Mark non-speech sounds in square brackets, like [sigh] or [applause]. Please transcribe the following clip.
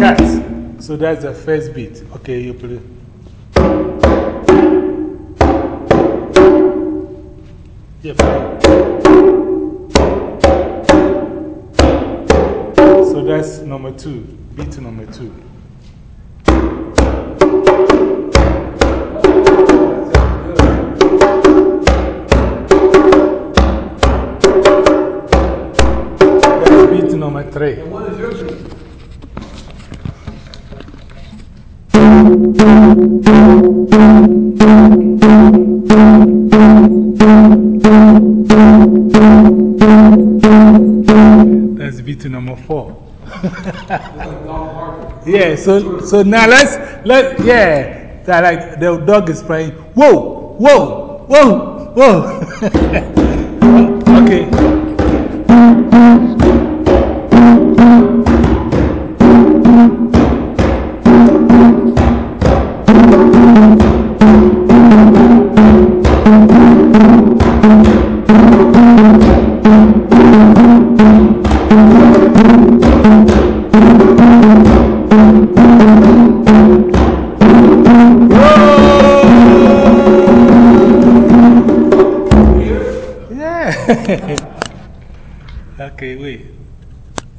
Cut. So that's the first beat. Okay, you play. Yeah, play. So that's number two, beat number two. Beat number three. And what is your beat? That's beat number four. [laughs] yeah, so, so now let's, let, yeah, that like the dog is playing. Whoa, whoa, whoa, whoa. [laughs] okay. [laughs] okay, wait.